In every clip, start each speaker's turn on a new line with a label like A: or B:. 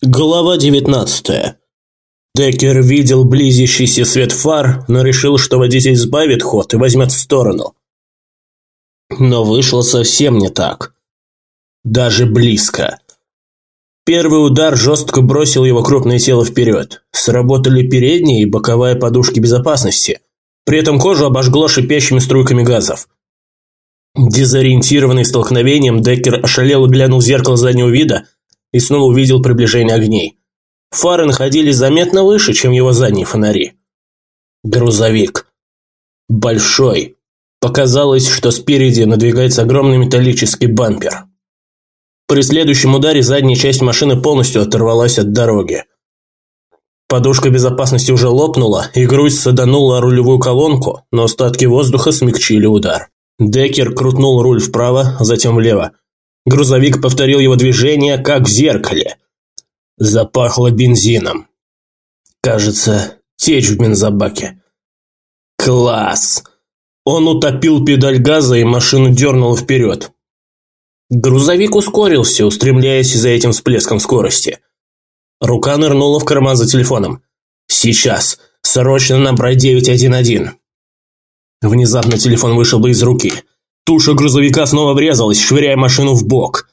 A: Глава 19. Деккер видел близящийся свет фар, но решил, что водитель сбавит ход и возьмет в сторону. Но вышло совсем не так. Даже близко. Первый удар жестко бросил его крупное тело вперед. Сработали передние и боковая подушки безопасности. При этом кожу обожгло шипящими струйками газов. Дезориентированный столкновением, Деккер ошалел и глянул в зеркало заднего вида – и снова увидел приближение огней. Фары находились заметно выше, чем его задние фонари. Грузовик. Большой. Показалось, что спереди надвигается огромный металлический бампер. При следующем ударе задняя часть машины полностью оторвалась от дороги. Подушка безопасности уже лопнула, и грудь саданула рулевую колонку, но остатки воздуха смягчили удар. Деккер крутнул руль вправо, затем влево. Грузовик повторил его движение, как в зеркале. Запахло бензином. Кажется, течь в бензобаке. Класс! Он утопил педаль газа, и машину дернуло вперед. Грузовик ускорился, устремляясь за этим всплеском скорости. Рука нырнула в карман за телефоном. «Сейчас! Срочно набрать 911!» Внезапно телефон вышел бы из руки – Туша грузовика снова врезалась, швыряя машину в бок.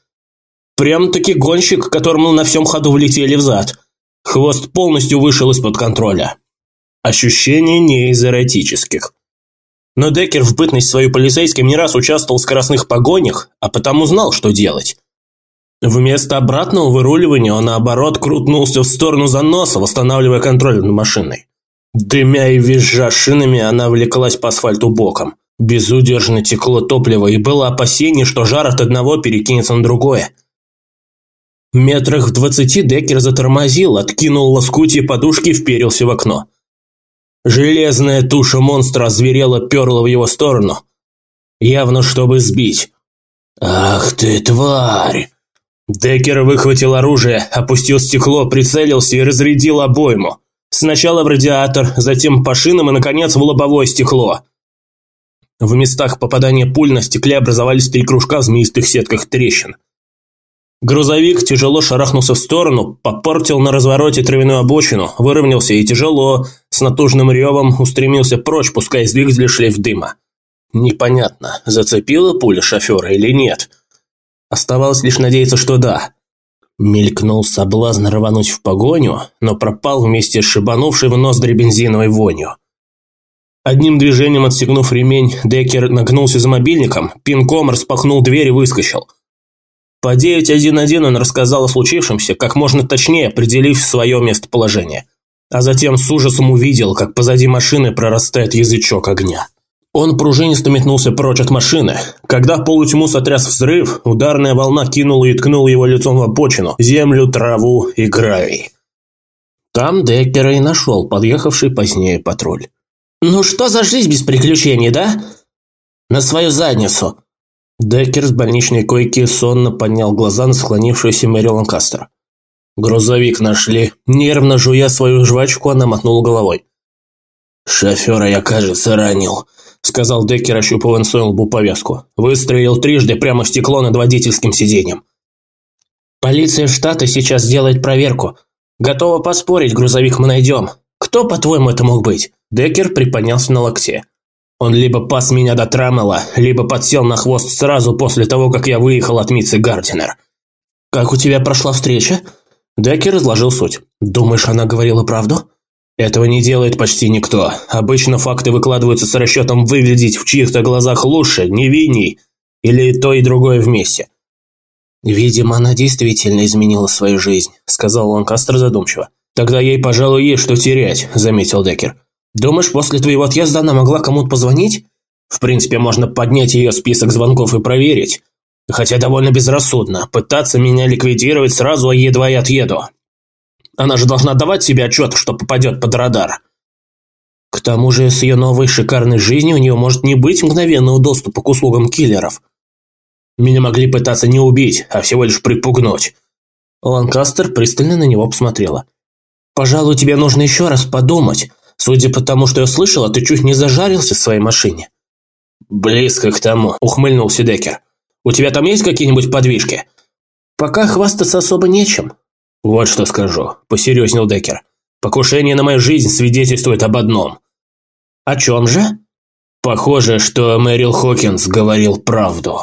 A: Прям-таки гонщик, которому на всем ходу влетели в зад. Хвост полностью вышел из-под контроля. Ощущение не из эротических. Но Деккер в бытность свою полицейским не раз участвовал в скоростных погонях, а потому знал, что делать. Вместо обратного выруливания он, наоборот, крутнулся в сторону заноса, восстанавливая контроль над машиной. Дымя и визжа шинами, она влеклась по асфальту боком. Безудержно текло топливо, и было опасение, что жар от одного перекинется на другое. Метрах в двадцати Деккер затормозил, откинул лоскутье подушки и вперился в окно. Железная туша монстра озверела перла в его сторону. Явно, чтобы сбить. «Ах ты, тварь!» Деккер выхватил оружие, опустил стекло, прицелился и разрядил обойму. Сначала в радиатор, затем по шинам и, наконец, в лобовое стекло. В местах попадания пуль на стекле образовались три кружка в змеистых сетках трещин. Грузовик тяжело шарахнулся в сторону, попортил на развороте травяную обочину, выровнялся и тяжело, с натужным ревом, устремился прочь, пуская из двигателя шлейф дыма. Непонятно, зацепила пуля шофера или нет. Оставалось лишь надеяться, что да. Мелькнул соблазн рвануть в погоню, но пропал вместе с шибанувшей в ноздри бензиновой вонью. Одним движением отстегнув ремень, Деккер нагнулся за мобильником, пинком распахнул дверь и выскочил. По 911 он рассказал о случившемся, как можно точнее определив свое местоположение. А затем с ужасом увидел, как позади машины прорастает язычок огня. Он пружинисто метнулся прочь от машины. Когда полутьму сотряс взрыв, ударная волна кинула и ткнула его лицом в обочину, землю, траву и гравий. Там Деккера и нашел подъехавший позднее патруль. «Ну что за жизнь без приключений, да? На свою задницу!» Деккер с больничной койки сонно поднял глаза на склонившуюся Мэри Ланкастер. «Грузовик нашли». Нервно жуя свою жвачку, она мотнула головой. «Шофера я, кажется, ранил», — сказал Деккер, ощупывая на лбу повязку. Выстрелил трижды прямо в стекло над водительским сиденьем. «Полиция штата сейчас делает проверку. Готова поспорить, грузовик мы найдем. Кто, по-твоему, это мог быть?» Деккер приподнялся на локте. Он либо пас меня до Трамела, либо подсел на хвост сразу после того, как я выехал от Митцы Гардинер. «Как у тебя прошла встреча?» Деккер изложил суть. «Думаешь, она говорила правду?» «Этого не делает почти никто. Обычно факты выкладываются с расчетом выглядеть в чьих-то глазах лучше, невинней, или то и другое вместе». «Видимо, она действительно изменила свою жизнь», — сказал Ланкастер задумчиво. «Тогда ей, пожалуй, есть что терять», – заметил Деккер. «Думаешь, после твоего отъезда она могла кому-то позвонить? В принципе, можно поднять ее список звонков и проверить. Хотя довольно безрассудно. Пытаться меня ликвидировать сразу, едва я отъеду. Она же должна давать себе отчет, что попадет под радар. К тому же, с ее новой шикарной жизнью у нее может не быть мгновенного доступа к услугам киллеров. Меня могли пытаться не убить, а всего лишь припугнуть». Ланкастер пристально на него посмотрела. «Пожалуй, тебе нужно еще раз подумать. Судя по тому, что я слышала, ты чуть не зажарился в своей машине». «Близко к тому», – ухмыльнулся Деккер. «У тебя там есть какие-нибудь подвижки?» «Пока хвастаться особо нечем. «Вот что скажу», – посерьезнел Деккер. «Покушение на мою жизнь свидетельствует об одном».
B: «О чем же?»
A: «Похоже, что Мэрил Хокинс говорил правду».